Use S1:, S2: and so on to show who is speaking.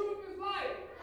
S1: chuva.